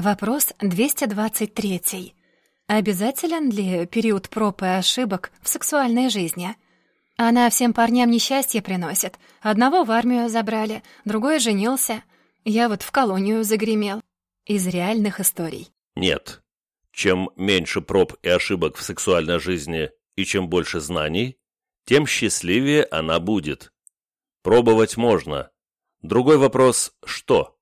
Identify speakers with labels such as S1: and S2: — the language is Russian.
S1: Вопрос 223. Обязателен ли период проб и ошибок в сексуальной жизни? Она всем парням несчастье приносит. Одного в армию забрали, другой женился. Я вот в колонию загремел. Из реальных историй.
S2: Нет. Чем меньше проб и ошибок в сексуальной жизни и чем больше знаний, тем счастливее она будет. Пробовать можно. Другой вопрос – что?